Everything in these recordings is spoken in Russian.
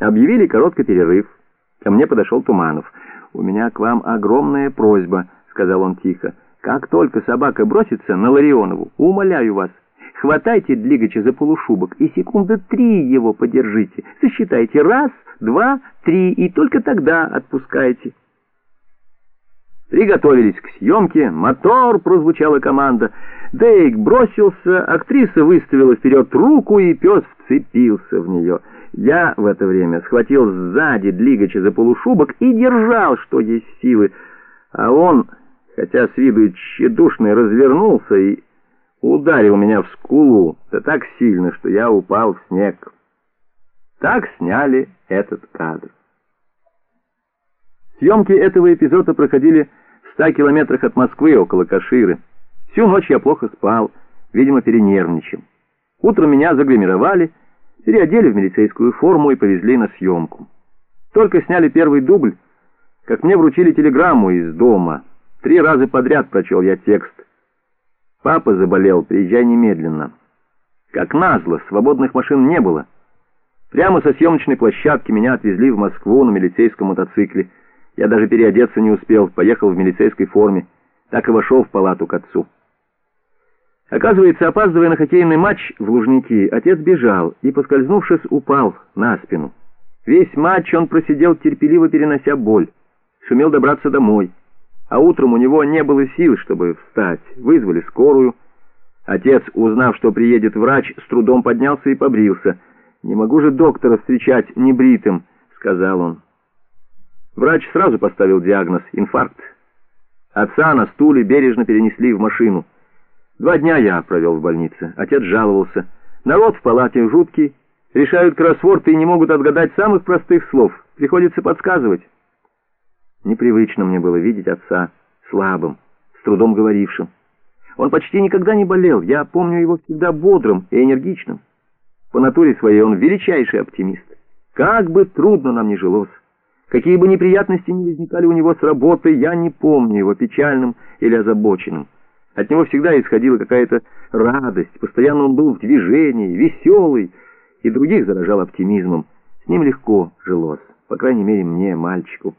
Объявили короткий перерыв. Ко мне подошел Туманов. «У меня к вам огромная просьба», — сказал он тихо. «Как только собака бросится на Ларионову, умоляю вас, хватайте Длигача за полушубок и секунды три его подержите. Сосчитайте раз, два, три, и только тогда отпускайте». Приготовились к съемке, мотор, прозвучала команда. Дейк бросился, актриса выставила вперед руку, и пес вцепился в нее. Я в это время схватил сзади Длигача за полушубок и держал, что есть силы. А он, хотя с виду тщедушный, развернулся и ударил меня в скулу, да так сильно, что я упал в снег. Так сняли этот кадр. Съемки этого эпизода проходили в ста километрах от Москвы, около Каширы. Всю ночь я плохо спал, видимо, перенервничал. Утром меня загримировали, переодели в милицейскую форму и повезли на съемку. Только сняли первый дубль, как мне вручили телеграмму из дома. Три раза подряд прочел я текст. «Папа заболел, приезжай немедленно». Как назло, свободных машин не было. Прямо со съемочной площадки меня отвезли в Москву на милицейском мотоцикле. Я даже переодеться не успел, поехал в милицейской форме. Так и вошел в палату к отцу. Оказывается, опаздывая на хоккейный матч в Лужники, отец бежал и, поскользнувшись, упал на спину. Весь матч он просидел, терпеливо перенося боль. Сумел добраться домой. А утром у него не было сил, чтобы встать. Вызвали скорую. Отец, узнав, что приедет врач, с трудом поднялся и побрился. «Не могу же доктора встречать небритым», — сказал он. Врач сразу поставил диагноз — инфаркт. Отца на стуле бережно перенесли в машину. Два дня я провел в больнице. Отец жаловался. Народ в палате жуткий. Решают кроссворд и не могут отгадать самых простых слов. Приходится подсказывать. Непривычно мне было видеть отца слабым, с трудом говорившим. Он почти никогда не болел. Я помню его всегда бодрым и энергичным. По натуре своей он величайший оптимист. Как бы трудно нам ни жилось. Какие бы неприятности ни возникали у него с работы, я не помню его печальным или озабоченным. От него всегда исходила какая-то радость, постоянно он был в движении, веселый, и других заражал оптимизмом. С ним легко жилось, по крайней мере мне, мальчику.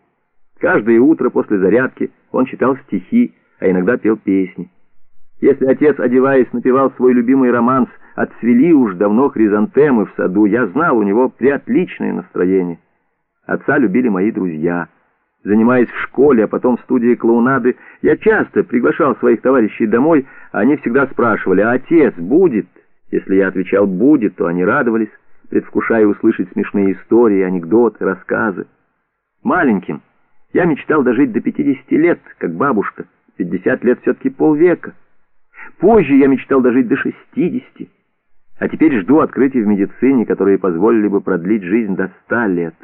Каждое утро после зарядки он читал стихи, а иногда пел песни. Если отец, одеваясь, напевал свой любимый романс «Отцвели уж давно хризантемы в саду», я знал, у него приотличное настроение. Отца любили мои друзья. Занимаясь в школе, а потом в студии клоунады, я часто приглашал своих товарищей домой, а они всегда спрашивали, а отец будет? Если я отвечал «будет», то они радовались, предвкушая услышать смешные истории, анекдоты, рассказы. Маленьким я мечтал дожить до 50 лет, как бабушка. 50 лет все-таки полвека. Позже я мечтал дожить до 60. А теперь жду открытий в медицине, которые позволили бы продлить жизнь до 100 лет.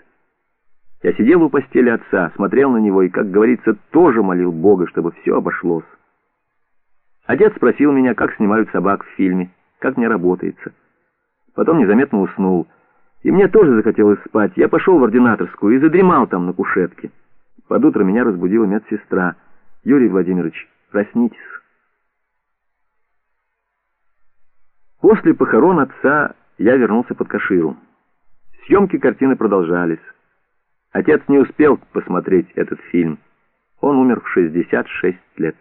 Я сидел у постели отца, смотрел на него и, как говорится, тоже молил Бога, чтобы все обошлось. Отец спросил меня, как снимают собак в фильме, как мне работается. Потом незаметно уснул. И мне тоже захотелось спать. Я пошел в ординаторскую и задремал там на кушетке. Под утро меня разбудила медсестра. «Юрий Владимирович, проснитесь». После похорон отца я вернулся под Каширу. Съемки картины продолжались. Отец не успел посмотреть этот фильм. Он умер в 66 лет.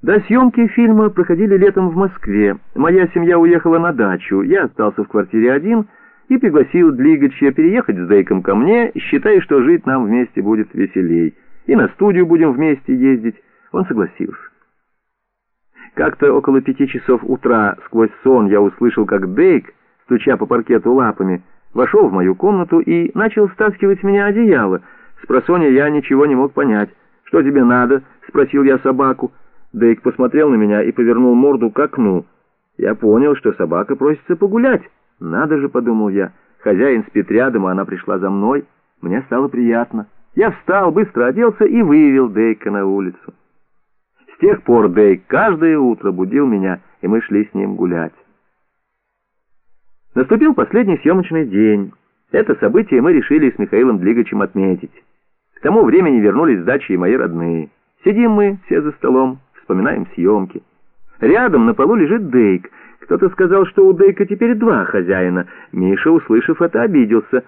До съемки фильма проходили летом в Москве. Моя семья уехала на дачу. Я остался в квартире один и пригласил Длигача переехать с Дейком ко мне, считая, что жить нам вместе будет веселей. И на студию будем вместе ездить. Он согласился. Как-то около пяти часов утра сквозь сон я услышал, как Дейк, стуча по паркету лапами, вошел в мою комнату и начал стаскивать с меня одеяло. С просонья я ничего не мог понять. «Что тебе надо?» — спросил я собаку. Дейк посмотрел на меня и повернул морду к окну. Я понял, что собака просится погулять. «Надо же», — подумал я, — хозяин спит рядом, а она пришла за мной. Мне стало приятно. Я встал, быстро оделся и вывел Дейка на улицу. С тех пор Дейк каждое утро будил меня, и мы шли с ним гулять. Наступил последний съемочный день. Это событие мы решили с Михаилом Длигачем отметить. К тому времени вернулись с дачи и мои родные. Сидим мы все за столом, вспоминаем съемки. Рядом на полу лежит Дейк. Кто-то сказал, что у Дейка теперь два хозяина. Миша, услышав это, обиделся.